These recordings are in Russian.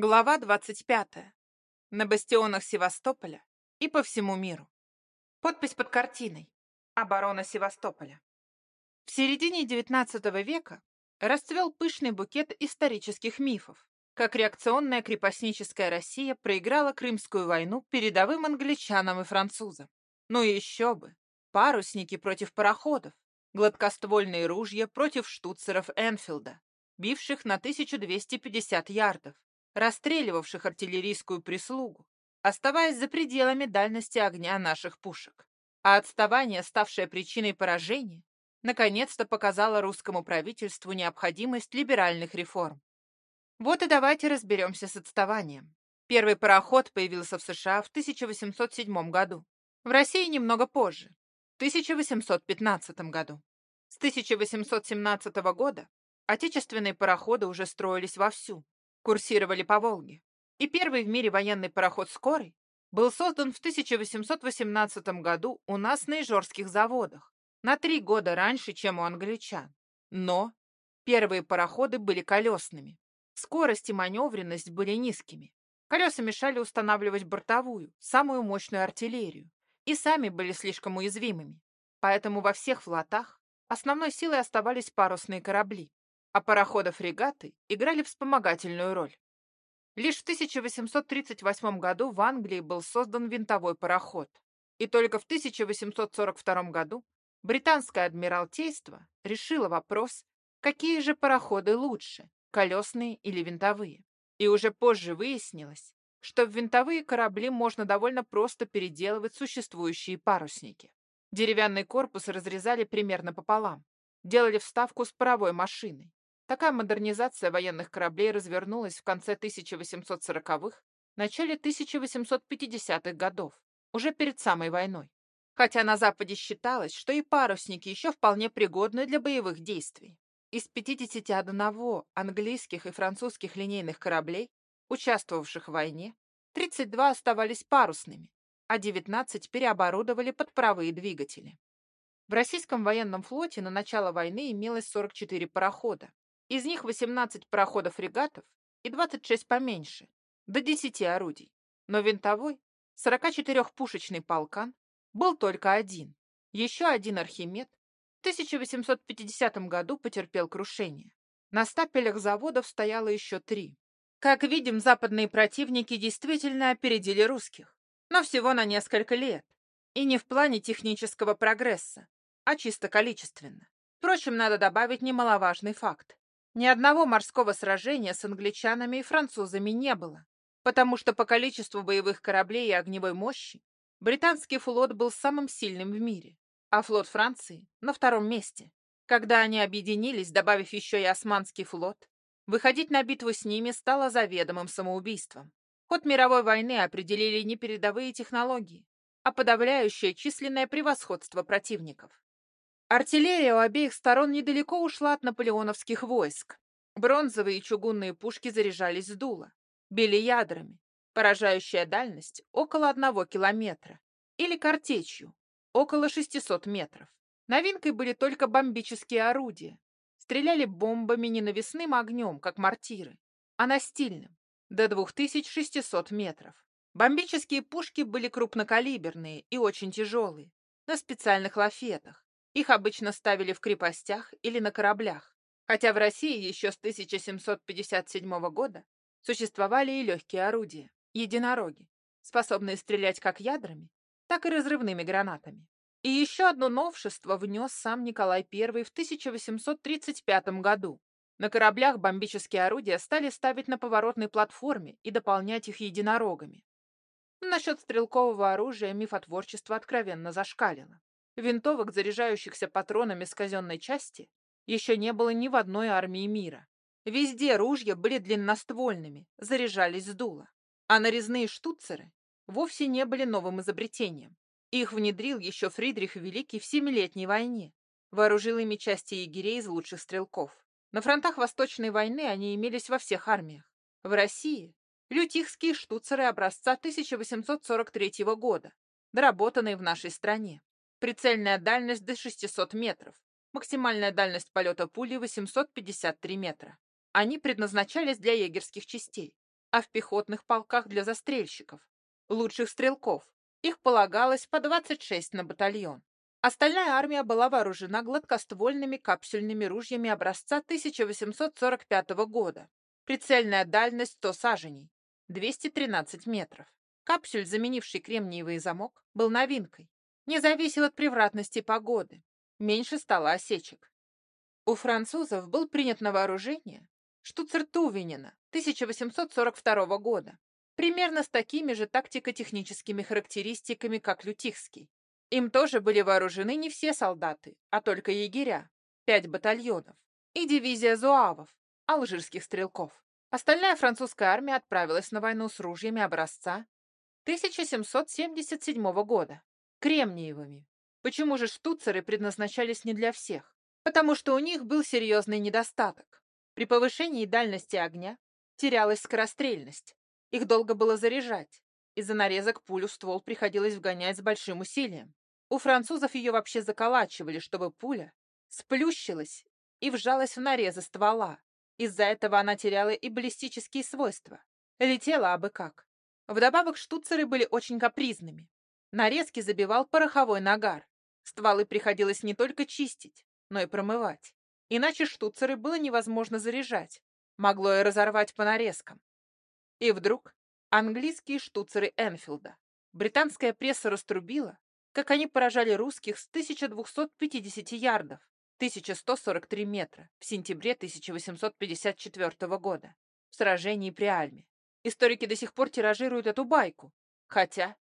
Глава 25. На бастионах Севастополя и по всему миру. Подпись под картиной. Оборона Севастополя. В середине XIX века расцвел пышный букет исторических мифов, как реакционная крепостническая Россия проиграла Крымскую войну передовым англичанам и французам. Ну и еще бы. Парусники против пароходов, гладкоствольные ружья против штуцеров Энфилда, бивших на 1250 ярдов, расстреливавших артиллерийскую прислугу, оставаясь за пределами дальности огня наших пушек. А отставание, ставшее причиной поражения, наконец-то показало русскому правительству необходимость либеральных реформ. Вот и давайте разберемся с отставанием. Первый пароход появился в США в 1807 году, в России немного позже, в 1815 году. С 1817 года отечественные пароходы уже строились вовсю, курсировали по Волге. И первый в мире военный пароход «Скорый» был создан в 1818 году у нас на Ижорских заводах, на три года раньше, чем у англичан. Но первые пароходы были колесными. Скорость и маневренность были низкими. Колеса мешали устанавливать бортовую, самую мощную артиллерию, и сами были слишком уязвимыми. Поэтому во всех флотах основной силой оставались парусные корабли а пароходы-фрегаты играли вспомогательную роль. Лишь в 1838 году в Англии был создан винтовой пароход, и только в 1842 году британское адмиралтейство решило вопрос, какие же пароходы лучше, колесные или винтовые. И уже позже выяснилось, что в винтовые корабли можно довольно просто переделывать существующие парусники. Деревянный корпус разрезали примерно пополам, делали вставку с паровой машиной, Такая модернизация военных кораблей развернулась в конце 1840-х, начале 1850-х годов, уже перед самой войной. Хотя на Западе считалось, что и парусники еще вполне пригодны для боевых действий. Из 51 английских и французских линейных кораблей, участвовавших в войне, 32 оставались парусными, а 19 переоборудовали под паровые двигатели. В российском военном флоте на начало войны имелось 44 парохода, из них 18 пароходов-фрегатов и 26 поменьше, до 10 орудий. Но винтовой, 44-пушечный полкан был только один. Еще один Архимед в 1850 году потерпел крушение. На стапелях заводов стояло еще три. Как видим, западные противники действительно опередили русских, но всего на несколько лет. И не в плане технического прогресса, а чисто количественно. Впрочем, надо добавить немаловажный факт. Ни одного морского сражения с англичанами и французами не было, потому что по количеству боевых кораблей и огневой мощи британский флот был самым сильным в мире, а флот Франции — на втором месте. Когда они объединились, добавив еще и Османский флот, выходить на битву с ними стало заведомым самоубийством. Ход мировой войны определили не передовые технологии, а подавляющее численное превосходство противников. Артиллерия у обеих сторон недалеко ушла от наполеоновских войск. Бронзовые и чугунные пушки заряжались с дула, били ядрами, поражающая дальность около одного километра, или картечью, около 600 метров. Новинкой были только бомбические орудия. Стреляли бомбами не навесным огнем, как мортиры, а настильным, до 2600 метров. Бомбические пушки были крупнокалиберные и очень тяжелые, на специальных лафетах, их обычно ставили в крепостях или на кораблях, хотя в России еще с 1757 года существовали и легкие орудия, единороги, способные стрелять как ядрами, так и разрывными гранатами. И еще одно новшество внес сам Николай I в 1835 году. На кораблях бомбические орудия стали ставить на поворотной платформе и дополнять их единорогами. Насчет стрелкового оружия мифотворчество откровенно зашкалило. Винтовок, заряжающихся патронами с казенной части, еще не было ни в одной армии мира. Везде ружья были длинноствольными, заряжались с дула. А нарезные штуцеры вовсе не были новым изобретением. Их внедрил еще Фридрих Великий в Семилетней войне. Вооружил ими части егерей из лучших стрелков. На фронтах Восточной войны они имелись во всех армиях. В России – лютихские штуцеры образца 1843 года, доработанные в нашей стране. Прицельная дальность до 600 метров. Максимальная дальность полета пули 853 метра. Они предназначались для егерских частей. а в пехотных полках для застрельщиков, лучших стрелков. Их полагалось по 26 на батальон. Остальная армия была вооружена гладкоствольными капсюльными ружьями образца 1845 года. Прицельная дальность 100 саженей, 213 метров. Капсюль, заменивший кремниевый замок, был новинкой. Не зависел от превратности погоды. Меньше стало осечек. У французов был принят на вооружение штуцер Тувенина 1842 года, примерно с такими же тактико-техническими характеристиками, как Лютихский. Им тоже были вооружены не все солдаты, а только егеря, пять батальонов, и дивизия зуавов, алжирских стрелков. Остальная французская армия отправилась на войну с ружьями образца 1777 года, кремниевыми. Почему же штуцеры предназначались не для всех? Потому что у них был серьезный недостаток. При повышении дальности огня терялась скорострельность. Их долго было заряжать. Из-за нарезок пулю ствол приходилось вгонять с большим усилием. У французов ее вообще заколачивали, чтобы пуля сплющилась и вжалась в нарезы ствола. Из-за этого она теряла и баллистические свойства. Летела абы как. Вдобавок штуцеры были очень капризными. Нарезки забивал пороховой нагар. Стволы приходилось не только чистить, но и промывать. Иначе штуцеры было невозможно заряжать. Могло и разорвать по нарезкам. И вдруг английские штуцеры Энфилда. Британская пресса раструбила, как они поражали русских с 1250 ярдов, 1143 метра, в сентябре 1854 года, в сражении при Альме. Историки до сих пор тиражируют эту байку, хотя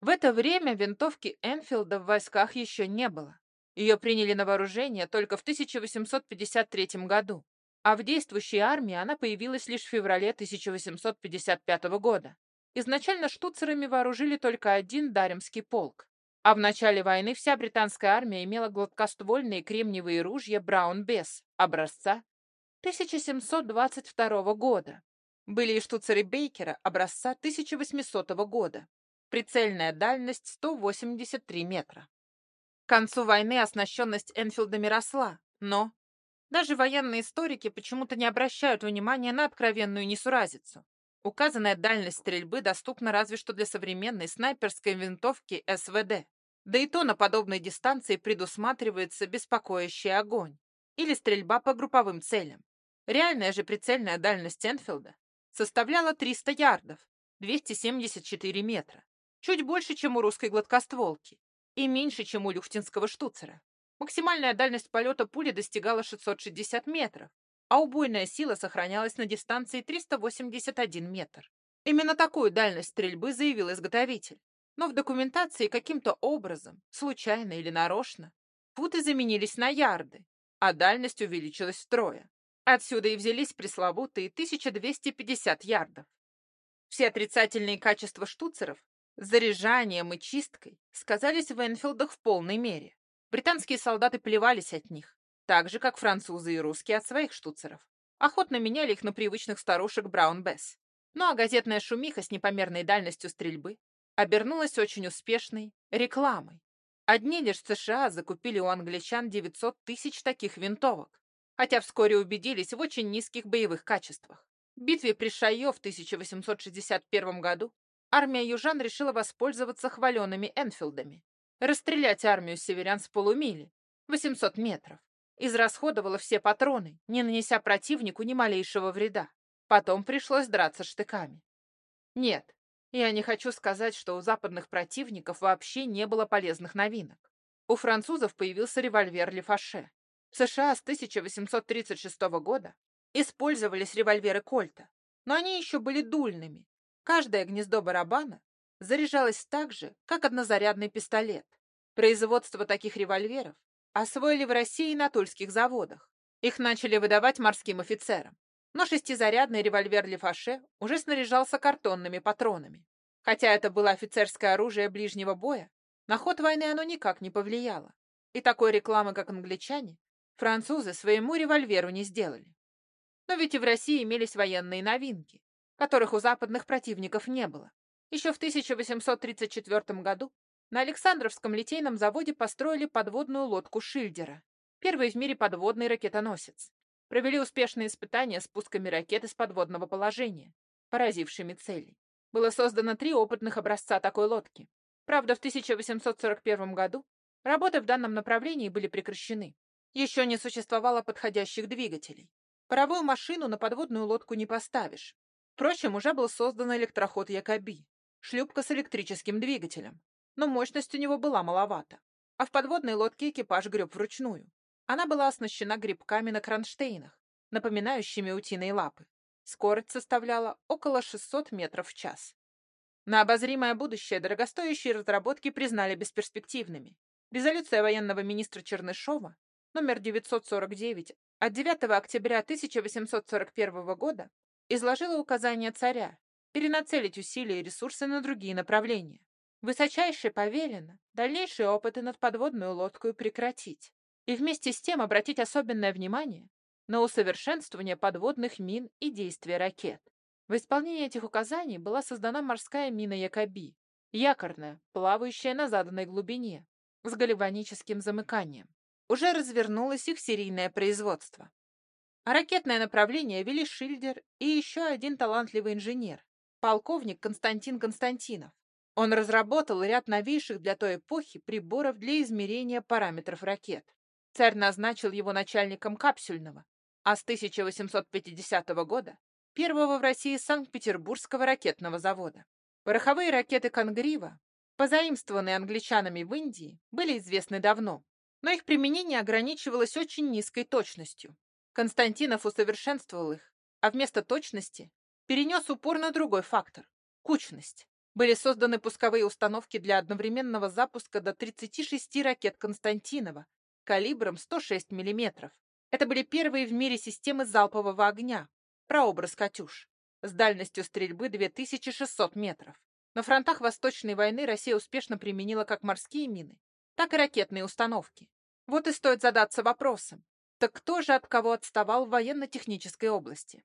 в это время винтовки Энфилда в войсках еще не было. Ее приняли на вооружение только в 1853 году, а в действующей армии она появилась лишь в феврале 1855 года. Изначально штуцерами вооружили только один Даремский полк, а в начале войны вся британская армия имела гладкоствольные кремниевые ружья Браун-Бесс образца 1722 года. Были и штуцеры Бейкера образца 1800 года. Прицельная дальность 183 метра. К концу войны оснащенность Энфилдами росла, но даже военные историки почему-то не обращают внимания на откровенную несуразицу. Указанная дальность стрельбы доступна разве что для современной снайперской винтовки СВД. Да и то на подобной дистанции предусматривается беспокоящий огонь или стрельба по групповым целям. Реальная же прицельная дальность Энфилда составляла 300 ярдов, 274 метра. Чуть больше, чем у русской гладкостволки, и меньше, чем у люхтинского штуцера. Максимальная дальность полета пули достигала 660 метров, а убойная сила сохранялась на дистанции 381 метр. Именно такую дальность стрельбы заявил изготовитель. Но в документации каким-то образом, случайно или нарочно, футы заменились на ярды, а дальность увеличилась втрое. Отсюда и взялись пресловутые 1250 ярдов. Все отрицательные качества штуцеров заряжанием и чисткой сказались в Энфилдах в полной мере. Британские солдаты плевались от них, так же, как французы и русские от своих штуцеров. Охотно меняли их на привычных старушек Браун Бесс. Ну а газетная шумиха с непомерной дальностью стрельбы обернулась очень успешной рекламой. Одни лишь США закупили у англичан 900 тысяч таких винтовок, хотя вскоре убедились в очень низких боевых качествах. В битве при Шайо в 1861 году армия южан решила воспользоваться хваленными Энфилдами, расстрелять армию северян с полумили, 800 метров, израсходовала все патроны, не нанеся противнику ни малейшего вреда. Потом пришлось драться штыками. Нет, я не хочу сказать, что у западных противников вообще не было полезных новинок. У французов появился револьвер Лефаше. В США с 1836 года использовались револьверы Кольта, но они еще были дульными. Каждое гнездо барабана заряжалось так же, как однозарядный пистолет. Производство таких револьверов освоили в России на тульских заводах. Их начали выдавать морским офицерам. Но шестизарядный револьвер Лефаше уже снаряжался картонными патронами. Хотя это было офицерское оружие ближнего боя, на ход войны оно никак не повлияло. И такой рекламы, как англичане, французы своему револьверу не сделали. Но ведь и в России имелись военные новинки, которых у западных противников не было. Еще в 1834 году на Александровском литейном заводе построили подводную лодку Шильдера, первый в мире подводный ракетоносец. Провели успешные испытания с пусками ракет из подводного положения. поразившими цели. Было создано три опытных образца такой лодки. Правда, в 1841 году работы в данном направлении были прекращены. Еще не существовало подходящих двигателей. Паровую машину на подводную лодку не поставишь. Впрочем, уже был создан электроход Якоби, шлюпка с электрическим двигателем, но мощность у него была маловата. А в подводной лодке экипаж греб вручную. Она была оснащена грибками на кронштейнах, напоминающими утиные лапы. Скорость составляла около 600 метров в час. На обозримое будущее дорогостоящие разработки признали бесперспективными. Резолюция военного министра Чернышова номер 949 от 9 октября 1841 года изложила указание царя перенацелить усилия и ресурсы на другие направления. Высочайше повелено дальнейшие опыты над подводной лодкой прекратить и вместе с тем обратить особенное внимание на усовершенствование подводных мин и действия ракет. В исполнении этих указаний была создана морская мина Якоби, якорная, плавающая на заданной глубине, с гальваническим замыканием. Уже развернулось их серийное производство. А ракетное направление вели Шильдер и еще один талантливый инженер, полковник Константин Константинов. Он разработал ряд новейших для той эпохи приборов для измерения параметров ракет. Царь назначил его начальником капсюльного, а с 1850 года первого в России Санкт-Петербургского ракетного завода. Пороховые ракеты «Конгрива», позаимствованные англичанами в Индии, были известны давно, но их применение ограничивалось очень низкой точностью. Константинов усовершенствовал их, а вместо точности перенес упор на другой фактор – кучность. Были созданы пусковые установки для одновременного запуска до 36 ракет Константинова калибром 106 мм, это были первые в мире системы залпового огня, прообраз «Катюш», с дальностью стрельбы 2600 метров. На фронтах Восточной войны Россия успешно применила как морские мины, так и ракетные установки. Вот и стоит задаться вопросом, так кто же от кого отставал в военно-технической области?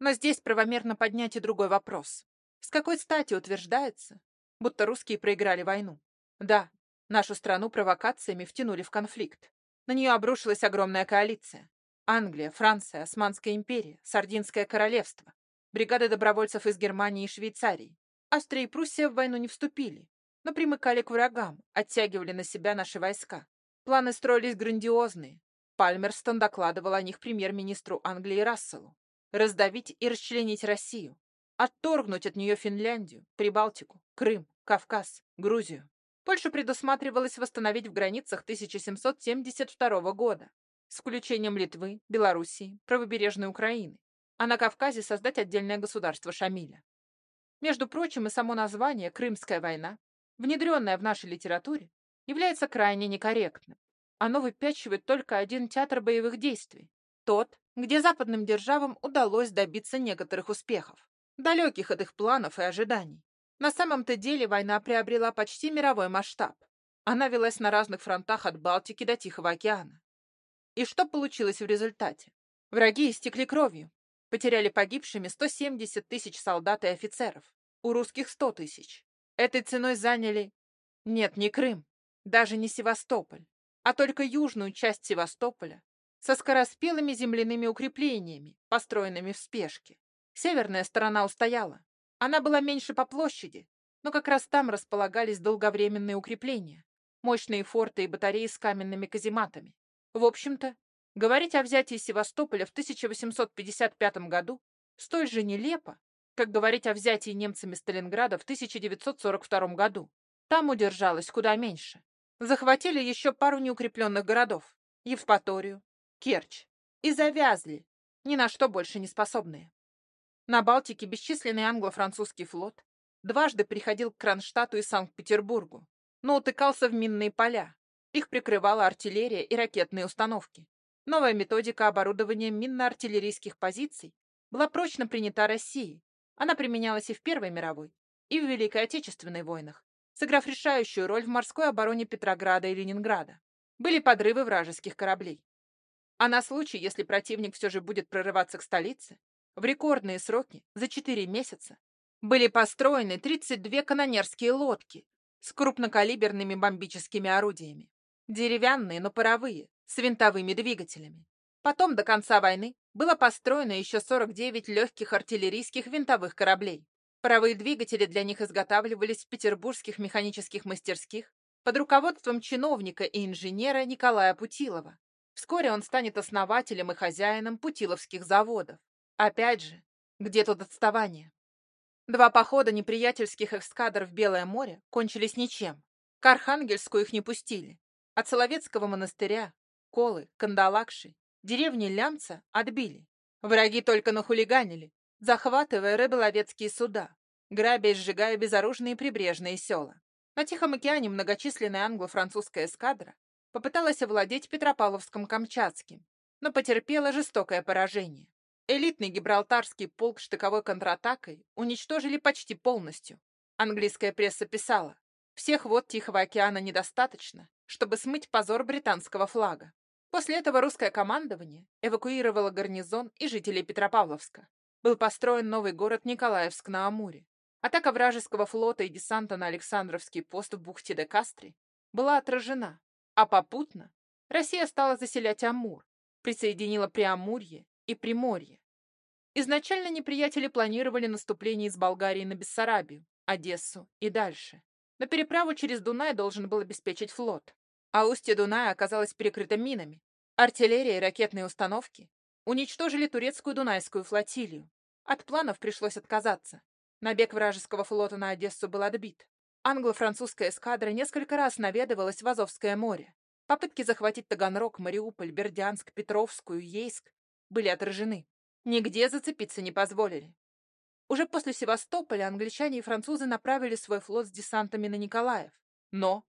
Но здесь правомерно поднять и другой вопрос. С какой стати утверждается, будто русские проиграли войну? Да, нашу страну провокациями втянули в конфликт. На нее обрушилась огромная коалиция. Англия, Франция, Османская империя, Сардинское королевство, бригады добровольцев из Германии и Швейцарии. Австрия и Пруссия в войну не вступили, но примыкали к врагам, оттягивали на себя наши войска. Планы строились грандиозные. Пальмерстон докладывал о них премьер-министру Англии Расселу. Раздавить и расчленить Россию. Отторгнуть от нее Финляндию, Прибалтику, Крым, Кавказ, Грузию. Польшу предусматривалось восстановить в границах 1772 года, с включением Литвы, Белоруссии, правобережной Украины, а на Кавказе создать отдельное государство Шамиля. Между прочим, и само название «Крымская война», внедренное в нашей литературе, является крайне некорректным. Оно выпячивает только один театр боевых действий, тот, где западным державам удалось добиться некоторых успехов, далеких от их планов и ожиданий. На самом-то деле война приобрела почти мировой масштаб. Она велась на разных фронтах от Балтики до Тихого океана. И что получилось в результате? Враги истекли кровью. Потеряли погибшими 170 тысяч солдат и офицеров. У русских 100 тысяч. Этой ценой заняли... Нет, не Крым, даже не Севастополь, а только южную часть Севастополя со скороспелыми земляными укреплениями, построенными в спешке. Северная сторона устояла, она была меньше по площади, но как раз там располагались долговременные укрепления, мощные форты и батареи с каменными казематами. В общем-то, говорить о взятии Севастополя в 1855 году столь же нелепо, как говорить о взятии немцами Сталинграда в 1942 году. Там удержалось куда меньше. Захватили еще пару неукрепленных городов – Евпаторию, Керчь. И завязли, ни на что больше не способные. На Балтике бесчисленный англо-французский флот дважды приходил к Кронштадту и Санкт-Петербургу, но утыкался в минные поля. Их прикрывала артиллерия и ракетные установки. Новая методика оборудования минно-артиллерийских позиций была прочно принята Россией. Она применялась и в Первой мировой, и в Великой Отечественной войнах, сыграв решающую роль в морской обороне Петрограда и Ленинграда. Были подрывы вражеских кораблей. А на случай, если противник все же будет прорываться к столице, в рекордные сроки, за 4 месяца, были построены 32 канонерские лодки с крупнокалиберными бомбическими орудиями. Деревянные, но паровые, с винтовыми двигателями. Потом до конца войны было построено еще 49 легких артиллерийских винтовых кораблей. Паровые двигатели для них изготавливались в петербургских механических мастерских под руководством чиновника и инженера Николая Путилова. Вскоре он станет основателем и хозяином путиловских заводов. Опять же, где тут отставание? Два похода неприятельских эскадр в Белое море кончились ничем. К Архангельску их не пустили. От Соловецкого монастыря, Колы, Кандалакши, деревни Лямца отбили. Враги только нахулиганили, захватывая рыболовецкие суда, грабя и сжигая безоружные прибрежные села. На Тихом океане многочисленная англо-французская эскадра попыталась овладеть Петропавловском-Камчатским, но потерпела жестокое поражение. Элитный гибралтарский полк штыковой контратакой уничтожили почти полностью. Английская пресса писала, всех вод Тихого океана недостаточно, чтобы смыть позор британского флага. После этого русское командование эвакуировало гарнизон и жителей Петропавловска. Был построен новый город Николаевск на Амуре. Атака вражеского флота и десанта на Александровский пост в бухте де Кастри была отражена, а попутно Россия стала заселять Амур, присоединила Преамурье и Приморье. Изначально неприятели планировали наступление из Болгарии на Бессарабию, Одессу и дальше. Но переправу через Дунай должен был обеспечить флот а устье Дуная оказалось перекрыто минами. Артиллерия и ракетные установки уничтожили турецкую Дунайскую флотилию. От планов пришлось отказаться. Набег вражеского флота на Одессу был отбит. Англо-французская эскадра несколько раз наведывалась в Азовское море. Попытки захватить Таганрог, Мариуполь, Бердянск, Петровскую, Ейск были отражены. Нигде зацепиться не позволили. Уже после Севастополя англичане и французы направили свой флот с десантами на Николаев. Но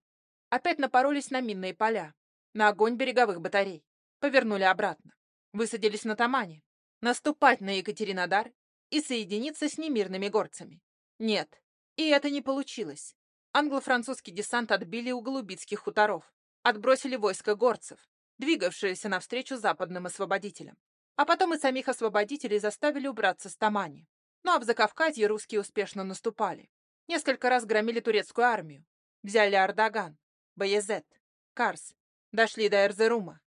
Опять напоролись на минные поля, на огонь береговых батарей. Повернули обратно. Высадились на Тамане. Наступать на Екатеринодар и соединиться с немирными горцами. Нет, и это не получилось. Англо-французский десант отбили у Голубицких хуторов. Отбросили войско горцев, двигавшиеся навстречу западным освободителям. А потом и самих освободителей заставили убраться с Тамани. Ну а в Закавказье русские успешно наступали. Несколько раз громили турецкую армию. Взяли Ардаган. Баязет, Карс, дошли до Эрзерума.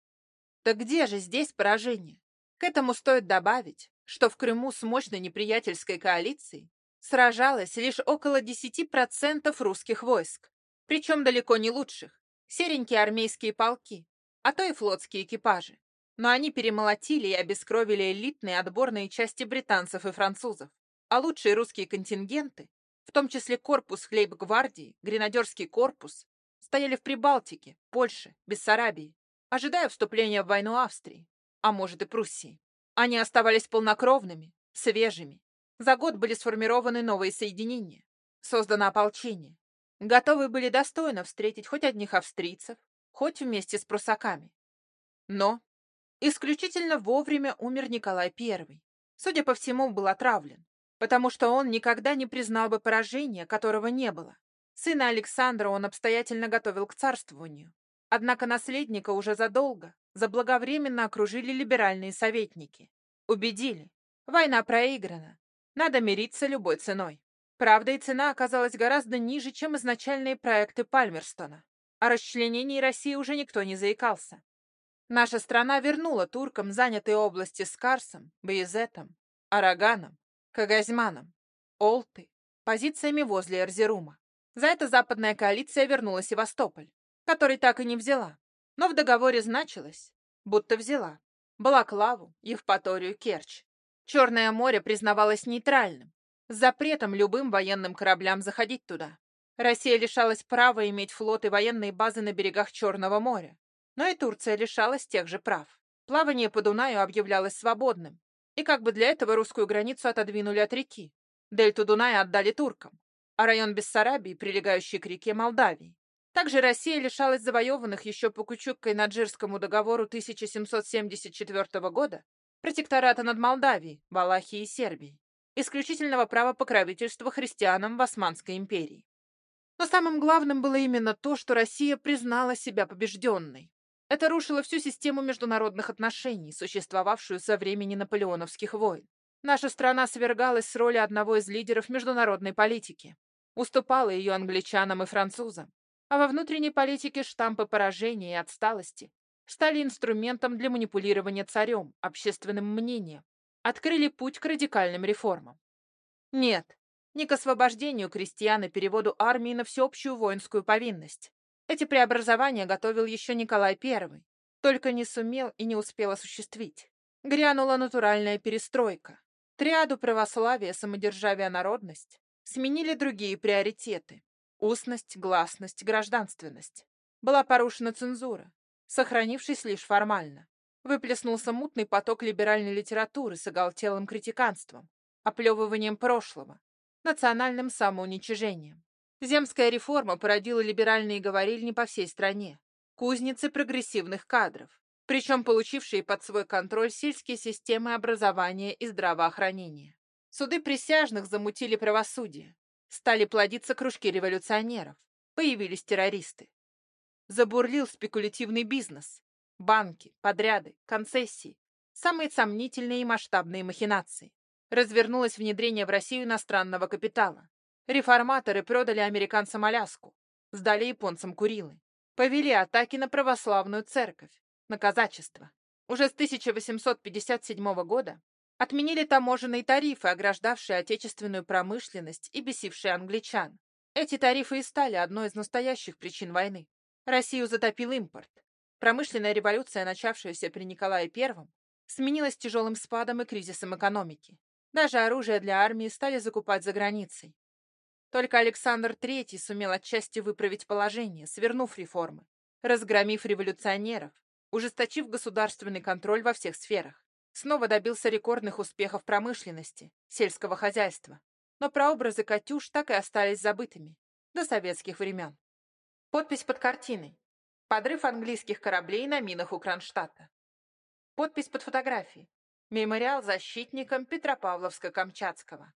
Так где же здесь поражение? К этому стоит добавить, что в Крыму с мощной неприятельской коалицией сражалось лишь около 10% русских войск, причем далеко не лучших, серенькие армейские полки, а то и флотские экипажи. Но они перемолотили и обескровили элитные отборные части британцев и французов, а лучшие русские контингенты, в том числе корпус хлейб-гвардии, гренадерский корпус, стояли в Прибалтике, Польше, Бессарабии, ожидая вступления в войну Австрии, а может и Пруссии. Они оставались полнокровными, свежими. За год были сформированы новые соединения, создано ополчение. Готовы были достойно встретить хоть одних австрийцев, хоть вместе с прусаками. Но исключительно вовремя умер Николай I. Судя по всему, был отравлен, потому что он никогда не признал бы поражения, которого не было. Сына Александра он обстоятельно готовил к царствованию. Однако наследника уже задолго, заблаговременно окружили либеральные советники. Убедили. Война проиграна. Надо мириться любой ценой. Правда, и цена оказалась гораздо ниже, чем изначальные проекты Пальмерстона. О расчленении России уже никто не заикался. Наша страна вернула туркам занятые области с Карсом, Баязетом, Араганом, Кагазьманом, Олты, позициями возле Эрзерума. За это западная коалиция вернула Севастополь, который так и не взяла. Но в договоре значилось, будто взяла. Балаклаву, Евпаторию, Керчь. Черное море признавалось нейтральным, с запретом любым военным кораблям заходить туда. Россия лишалась права иметь флот и военные базы на берегах Черного моря. Но и Турция лишалась тех же прав. Плавание по Дунаю объявлялось свободным. И как бы для этого русскую границу отодвинули от реки. Дельту Дуная отдали туркам а район Бессарабии, прилегающий к реке Молдавии. Также Россия лишалась завоеванных еще по Кучукко-Наджирскому договору 1774 года протектората над Молдавией, Валахией и Сербией, исключительного права покровительства христианам в Османской империи. Но самым главным было именно то, что Россия признала себя побежденной. Это рушило всю систему международных отношений, существовавшую со времени наполеоновских войн. Наша страна свергалась с роли одного из лидеров международной политики. Уступала ее англичанам и французам. А во внутренней политике штампы поражения и отсталости стали инструментом для манипулирования царем, общественным мнением, открыли путь к радикальным реформам. Нет, не к освобождению крестьян и переводу армии на всеобщую воинскую повинность. Эти преобразования готовил еще Николай I, только не сумел и не успел осуществить. Грянула натуральная перестройка. Триаду православия, самодержавия, народность сменили другие приоритеты. Устность, гласность, гражданственность. Была порушена цензура, сохранившись лишь формально. Выплеснулся мутный поток либеральной литературы с оголтелым критиканством, оплевыванием прошлого, национальным самоуничижением. Земская реформа породила либеральные говорильни по всей стране, кузницы прогрессивных кадров, причем получившие под свой контроль сельские системы образования и здравоохранения. Суды присяжных замутили правосудие, стали плодиться кружки революционеров, появились террористы. Забурлил спекулятивный бизнес, банки, подряды, концессии, самые сомнительные и масштабные махинации. Развернулось внедрение в Россию иностранного капитала. Реформаторы продали американцам Аляску, сдали японцам Курилы, повели атаки на православную церковь, на казачество. Уже с 1857 года отменили таможенные тарифы, ограждавшие отечественную промышленность и бесившие англичан. Эти тарифы и стали одной из настоящих причин войны. Россию затопил импорт. Промышленная революция, начавшаяся при Николае I, сменилась тяжелым спадом и кризисом экономики. Даже оружие для армии стали закупать за границей. Только Александр III сумел отчасти выправить положение, свернув реформы, разгромив революционеров, ужесточив государственный контроль во всех сферах. Снова добился рекордных успехов промышленности, сельского хозяйства. Но прообразы «Катюш» так и остались забытыми до советских времен. Подпись под картиной. Подрыв английских кораблей на минах у Кронштадта. Подпись под фотографией. Мемориал защитникам Петропавловска-Камчатского.